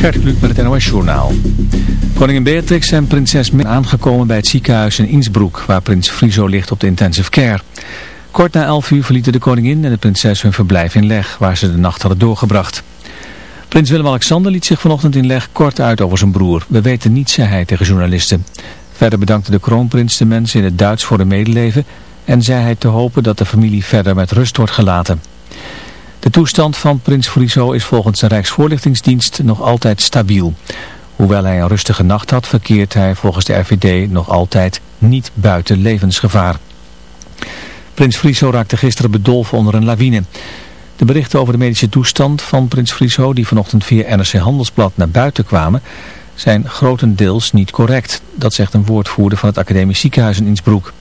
Gert Kluk met het NOS Journaal. Koningin Beatrix en prinses zijn aangekomen bij het ziekenhuis in Innsbruck, waar prins Friso ligt op de intensive care. Kort na 11 uur verlieten de koningin en de prinses hun verblijf in Leg, waar ze de nacht hadden doorgebracht. Prins Willem-Alexander liet zich vanochtend in Leg kort uit over zijn broer. We weten niets, zei hij tegen journalisten. Verder bedankte de kroonprins de mensen in het Duits voor de medeleven en zei hij te hopen dat de familie verder met rust wordt gelaten. De toestand van prins Friso is volgens de Rijksvoorlichtingsdienst nog altijd stabiel. Hoewel hij een rustige nacht had, verkeert hij volgens de RVD nog altijd niet buiten levensgevaar. Prins Friso raakte gisteren bedolven onder een lawine. De berichten over de medische toestand van prins Friso, die vanochtend via NRC Handelsblad naar buiten kwamen, zijn grotendeels niet correct. Dat zegt een woordvoerder van het academisch ziekenhuis in Innsbruck.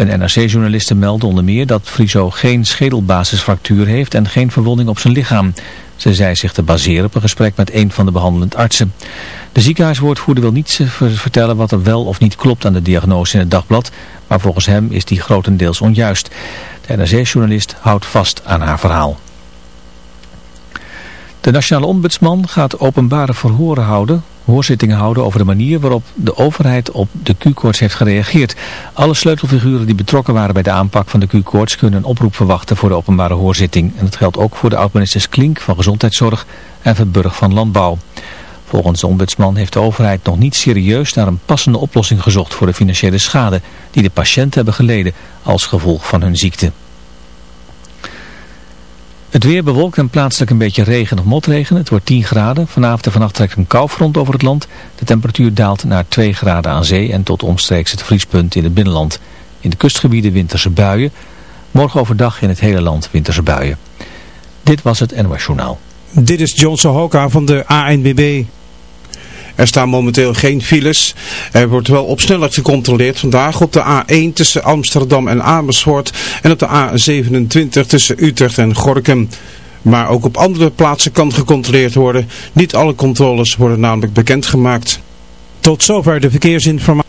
Een NRC-journaliste meldde onder meer dat Friso geen schedelbasisfractuur heeft en geen verwonding op zijn lichaam. Ze zei zich te baseren op een gesprek met een van de behandelend artsen. De ziekenhuiswoordvoerder wil niet vertellen wat er wel of niet klopt aan de diagnose in het dagblad, maar volgens hem is die grotendeels onjuist. De NRC-journalist houdt vast aan haar verhaal. De nationale ombudsman gaat openbare verhoren houden hoorzittingen houden over de manier waarop de overheid op de Q-koorts heeft gereageerd. Alle sleutelfiguren die betrokken waren bij de aanpak van de Q-koorts kunnen een oproep verwachten voor de openbare hoorzitting. En dat geldt ook voor de oud-ministers Klink van Gezondheidszorg en Verburg van Landbouw. Volgens de ombudsman heeft de overheid nog niet serieus naar een passende oplossing gezocht voor de financiële schade die de patiënten hebben geleden als gevolg van hun ziekte. Het weer bewolkt en plaatselijk een beetje regen of motregen. Het wordt 10 graden. Vanavond en vannacht trekt een koufront over het land. De temperatuur daalt naar 2 graden aan zee en tot omstreeks het vriespunt in het binnenland. In de kustgebieden winterse buien. Morgen overdag in het hele land winterse buien. Dit was het NOS Journaal. Dit is John Sohoka van de ANBB. Er staan momenteel geen files. Er wordt wel op snelheid gecontroleerd vandaag op de A1 tussen Amsterdam en Amersfoort en op de A27 tussen Utrecht en Gorkum. Maar ook op andere plaatsen kan gecontroleerd worden. Niet alle controles worden namelijk bekendgemaakt. Tot zover de verkeersinformatie.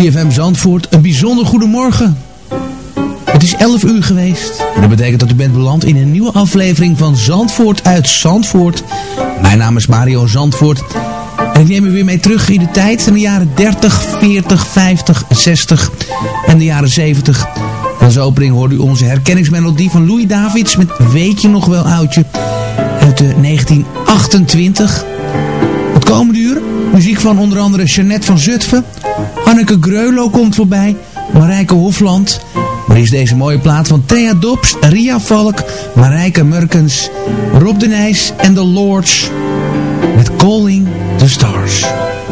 CFM Zandvoort, een bijzonder goedemorgen. Het is 11 uur geweest. En dat betekent dat u bent beland in een nieuwe aflevering van Zandvoort uit Zandvoort. Mijn naam is Mario Zandvoort. En ik neem u weer mee terug in de tijd van de jaren 30, 40, 50, 60 en de jaren 70. Als opening hoorde u onze herkenningsmelodie van Louis Davids met Weet je nog wel oudje uit de 1928. Het komende muziek van onder andere Jeannette van Zutphen, Anneke Greulo komt voorbij, Marijke Hofland. Maar is deze mooie plaat van Thea Dobbs, Ria Valk, Marijke Murkens, Rob de Nijs en The Lords. Met Calling the Stars.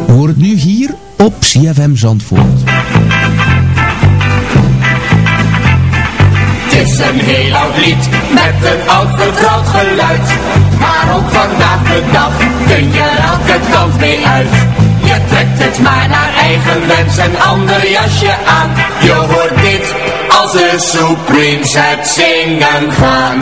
We het nu hier op CFM Zandvoort. Het is een heel oud lied met een oud vertrouwd geluid. Maar ook vandaag de dag kun je elke kant mee uit. Je trekt het maar naar eigen wens een ander jasje aan. Je hoort dit als de Supremes het zingen gaan.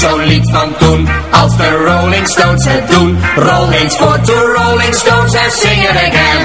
Van toen. Als de Rolling Stones het doen. Rollings for the Rolling Stones sing it again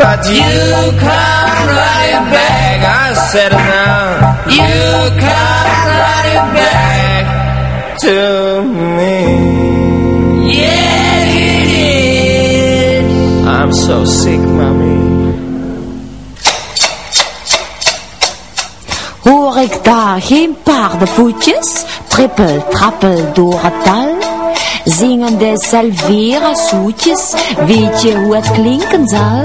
But you come running back. I said it now. You come running back to me. Yeah, you did. I'm so sick, mommy. Hoor ik daar geen paardenvoetjes, trippel, trappel door het dal? Zingen de salvera zoetjes, weet je hoe het klinken zal?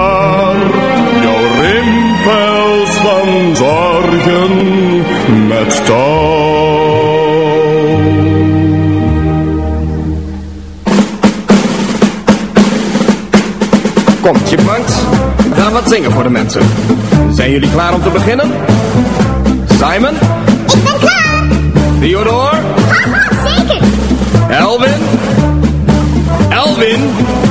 Zorgen met touw. Kom, chipmunks. We gaan wat zingen voor de mensen. Zijn jullie klaar om te beginnen? Simon? Ik ben klaar. Theodore? Zeker. Elvin? Elvin? Elvin!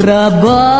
rabá.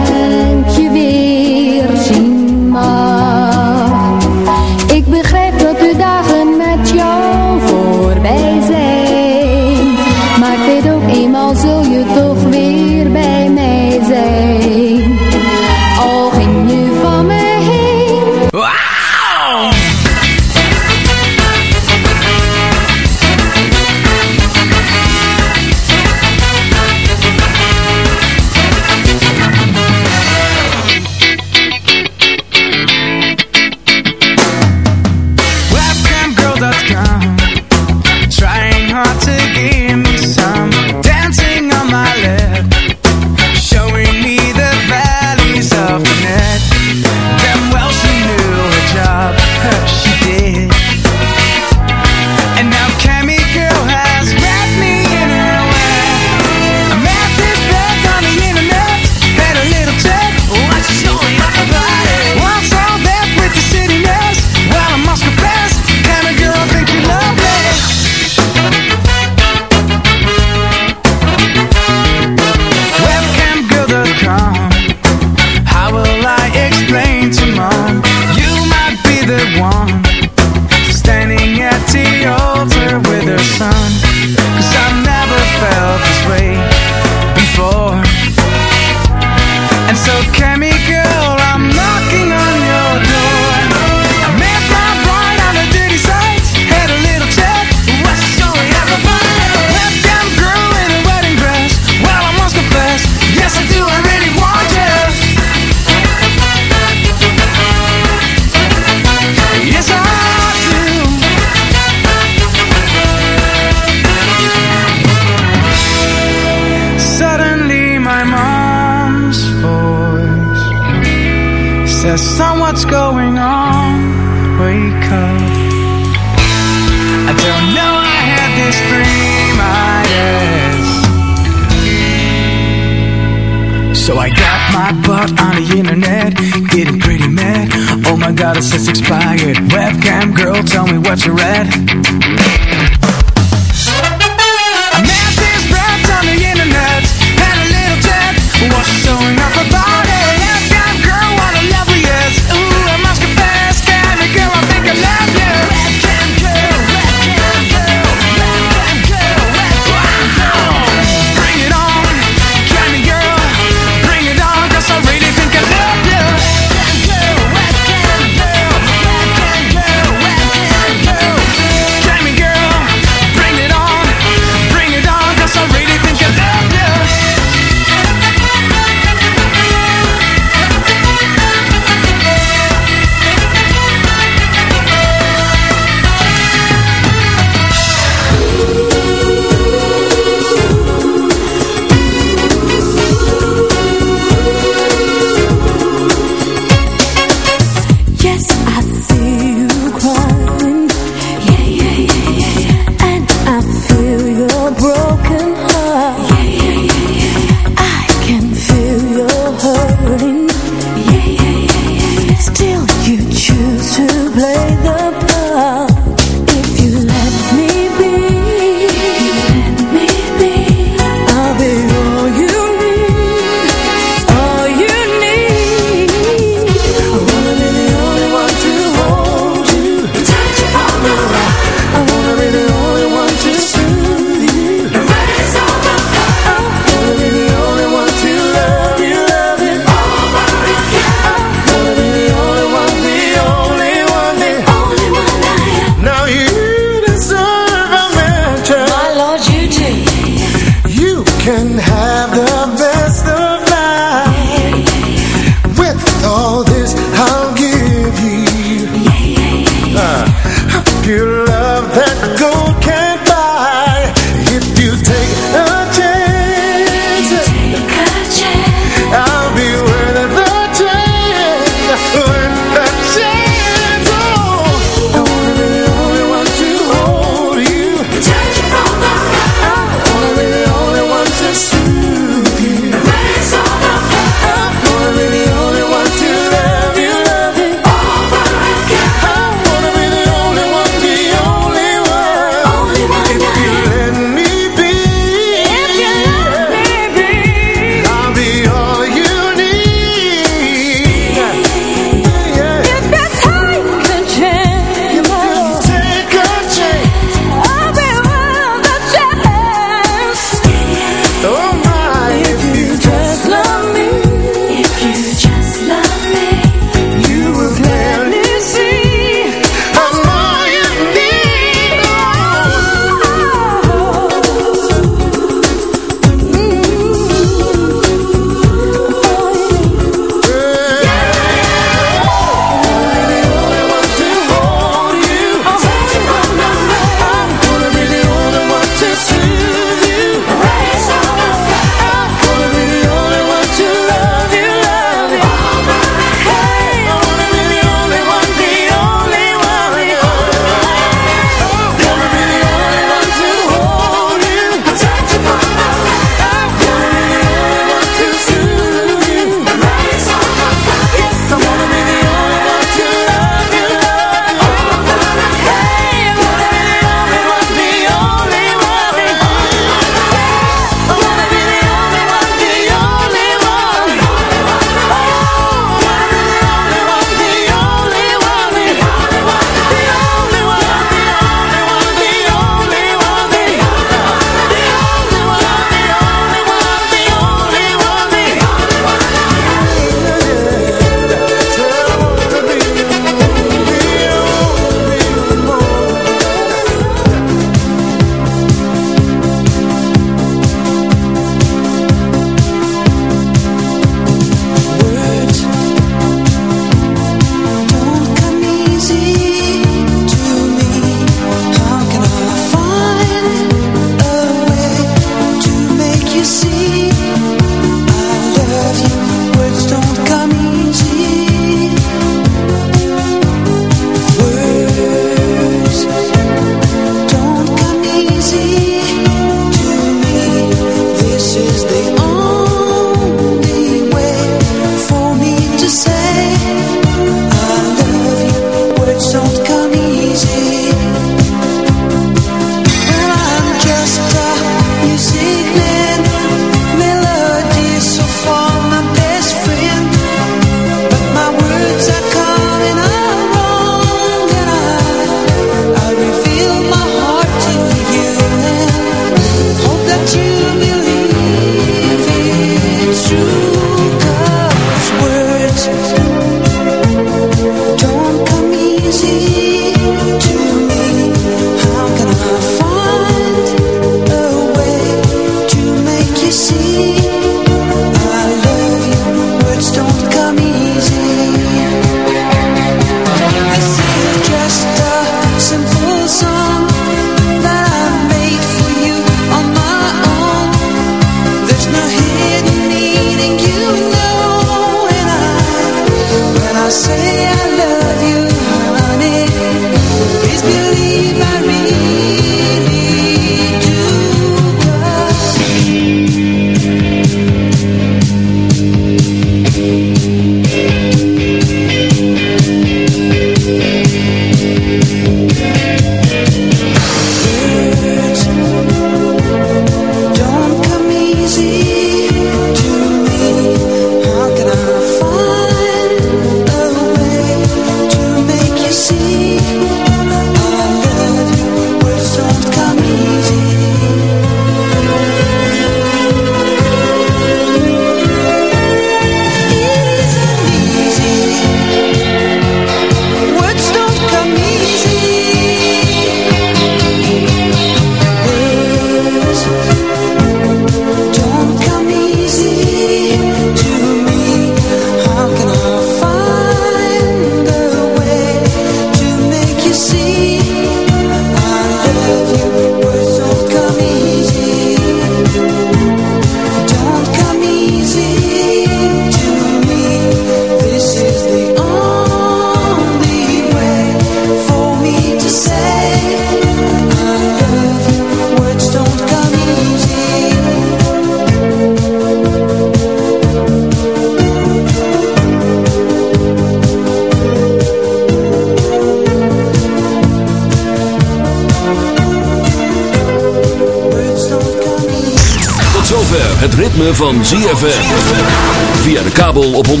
104.5.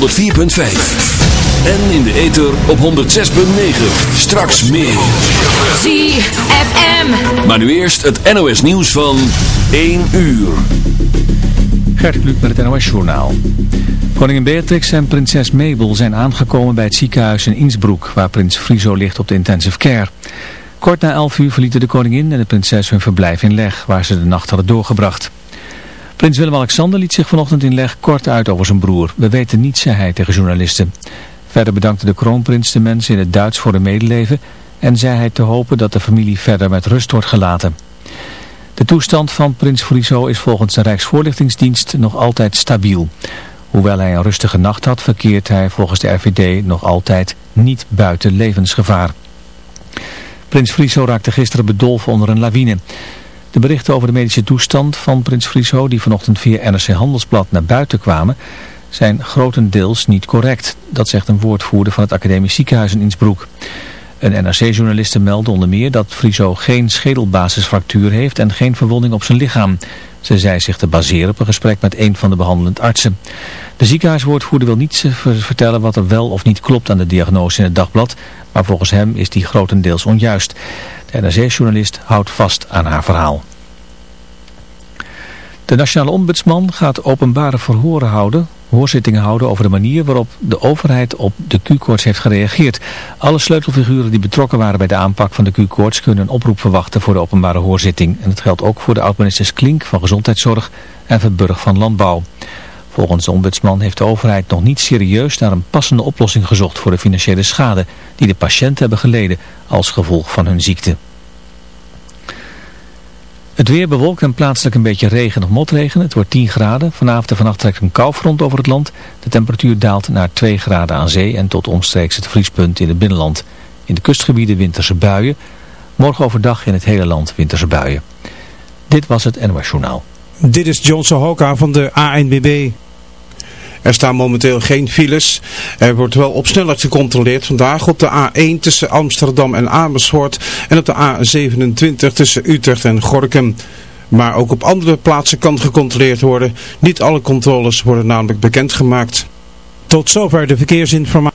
En in de ether op 106.9. Straks meer. ZFM. Maar nu eerst het NOS nieuws van 1 uur. Gert Kluk met het NOS Journaal. Koningin Beatrix en prinses Mabel zijn aangekomen bij het ziekenhuis in Innsbruck, waar prins Friso ligt op de intensive care. Kort na 11 uur verlieten de koningin en de prinses hun verblijf in Leg, waar ze de nacht hadden doorgebracht. Prins Willem-Alexander liet zich vanochtend in Leg kort uit over zijn broer. We weten niets, zei hij tegen journalisten. Verder bedankte de kroonprins de mensen in het Duits voor hun medeleven en zei hij te hopen dat de familie verder met rust wordt gelaten. De toestand van prins Friso is volgens de Rijksvoorlichtingsdienst nog altijd stabiel. Hoewel hij een rustige nacht had, verkeert hij volgens de RVD nog altijd niet buiten levensgevaar. Prins Friso raakte gisteren bedolven onder een lawine. De berichten over de medische toestand van prins Friso, die vanochtend via NRC Handelsblad naar buiten kwamen, zijn grotendeels niet correct. Dat zegt een woordvoerder van het academisch ziekenhuis in Innsbruck. Een NRC-journaliste meldde onder meer dat Friso geen schedelbasisfractuur heeft en geen verwonding op zijn lichaam. Ze zei zich te baseren op een gesprek met een van de behandelend artsen. De ziekenhuiswoordvoerder wil niet vertellen wat er wel of niet klopt aan de diagnose in het dagblad, maar volgens hem is die grotendeels onjuist. De NRC-journalist houdt vast aan haar verhaal. De nationale ombudsman gaat openbare verhoren houden, hoorzittingen houden over de manier waarop de overheid op de Q-koorts heeft gereageerd. Alle sleutelfiguren die betrokken waren bij de aanpak van de Q-koorts kunnen een oproep verwachten voor de openbare hoorzitting. En dat geldt ook voor de oud-ministers Klink van Gezondheidszorg en Verburg van Landbouw. Volgens de ombudsman heeft de overheid nog niet serieus naar een passende oplossing gezocht voor de financiële schade die de patiënten hebben geleden als gevolg van hun ziekte. Het weer bewolkt en plaatselijk een beetje regen of motregen. Het wordt 10 graden. Vanavond en vannacht trekt een koufront over het land. De temperatuur daalt naar 2 graden aan zee en tot omstreeks het vriespunt in het binnenland. In de kustgebieden winterse buien. Morgen overdag in het hele land winterse buien. Dit was het NOS Journaal. Dit is John Sohoka van de ANBB. Er staan momenteel geen files. Er wordt wel op snelheid gecontroleerd vandaag op de A1 tussen Amsterdam en Amersfoort en op de A27 tussen Utrecht en Gorkum. Maar ook op andere plaatsen kan gecontroleerd worden. Niet alle controles worden namelijk bekendgemaakt. Tot zover de verkeersinformatie.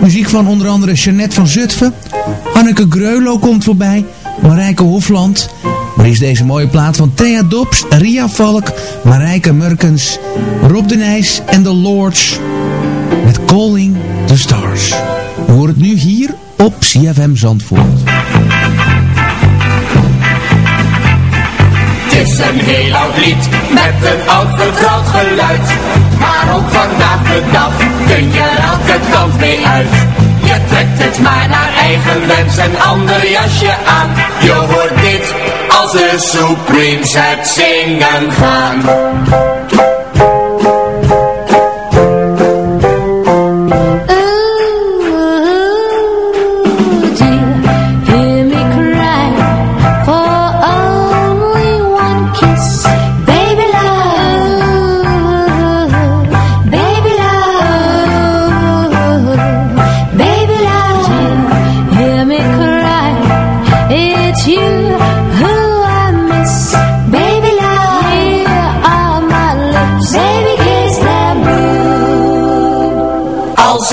muziek van onder andere Jeannette van Zutphen, Anneke Greulow komt voorbij, Marijke Hofland. Maar is deze mooie plaat van Thea Dobbs, Ria Valk, Marijke Murkens, Rob de Nijs en The Lords met Calling the Stars. We horen het nu hier op CFM Zandvoort. Het is een heel oud lied met een oud vertrouwd geluid. Maar ook vandaag de dag kun je er elke kant mee uit. Je trekt het maar naar eigen wens en ander jasje aan. Je hoort dit als de Supremes het zingen gaan.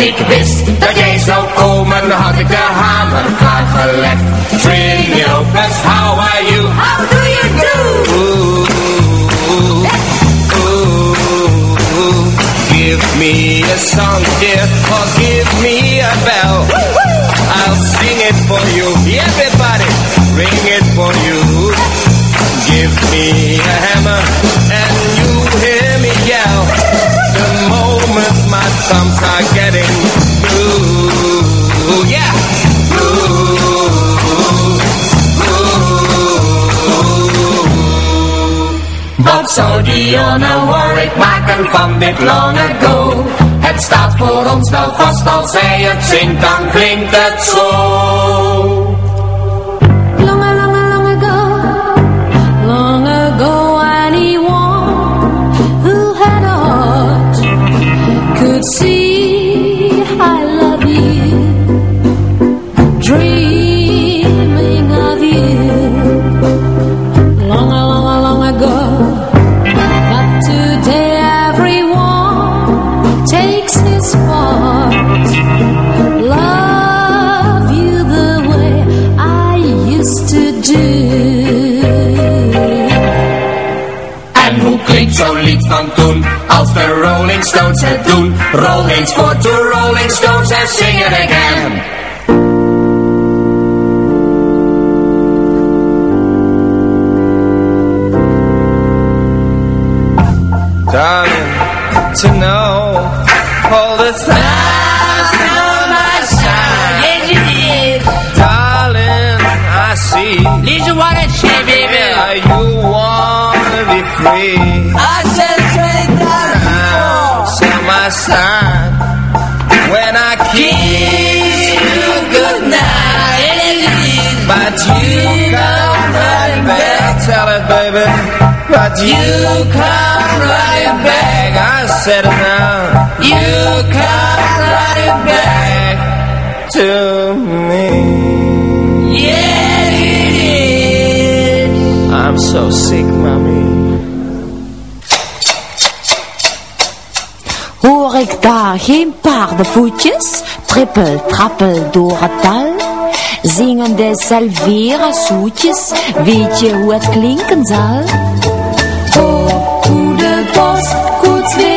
Ik wist dat jij zou komen, had ik de hamer klaargelegd. Trini Lopez, how are you? How do you do? Ooh, ooh, ooh, give me a song, dear, or give me a bell. I'll sing it for you. Everybody, ring it for you. Give me a hammer Zou Dionne Warwick maken van dit long ago? Het staat voor ons wel vast, als zij het zingt, dan klinkt het zo. Rolling Stones het doen? Roll eens voor de Rolling Stones en sing it again. Darling, to know all the times on my side. Yes, you did. Darling, I see. Listen what I say, baby. Yeah, you wanna be free. My side. When I kiss you goodnight. But you come running back. Tell it, baby. But you come running back. I said it now. You come running back to me. Yes, you did. I'm so sick, mommy. Ik daar geen paardenvoetjes, trippel, trappel door het dal? Zingende Salvera zoetjes, weet je hoe het klinken zal? Oh, hoe de postkoets weer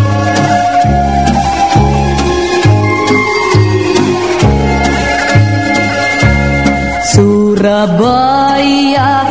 Surabaya,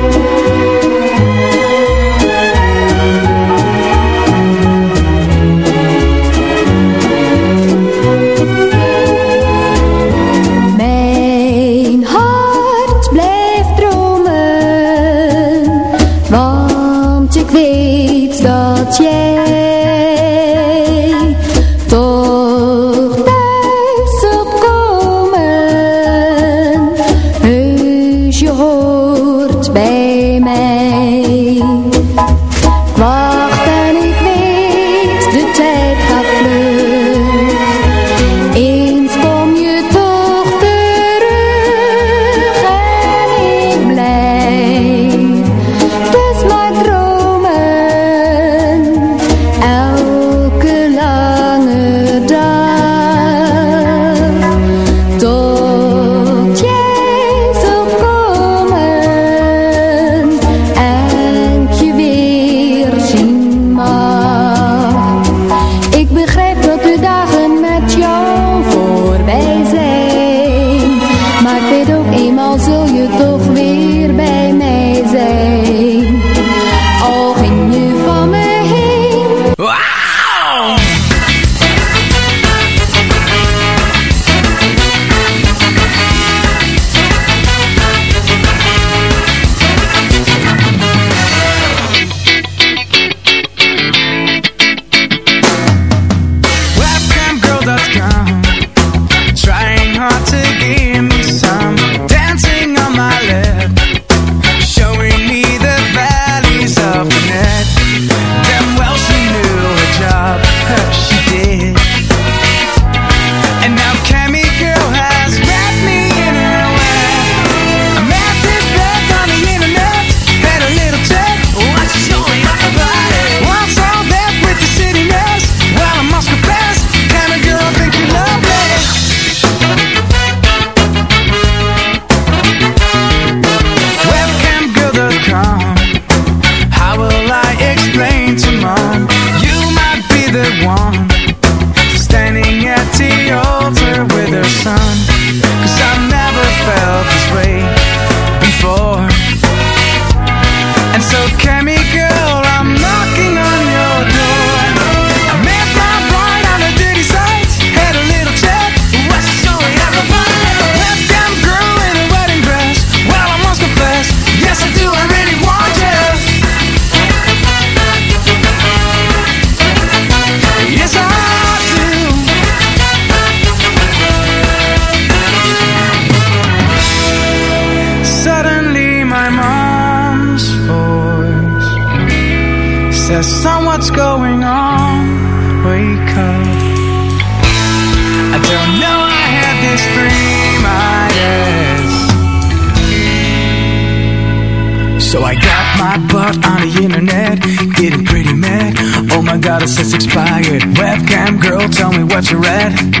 red.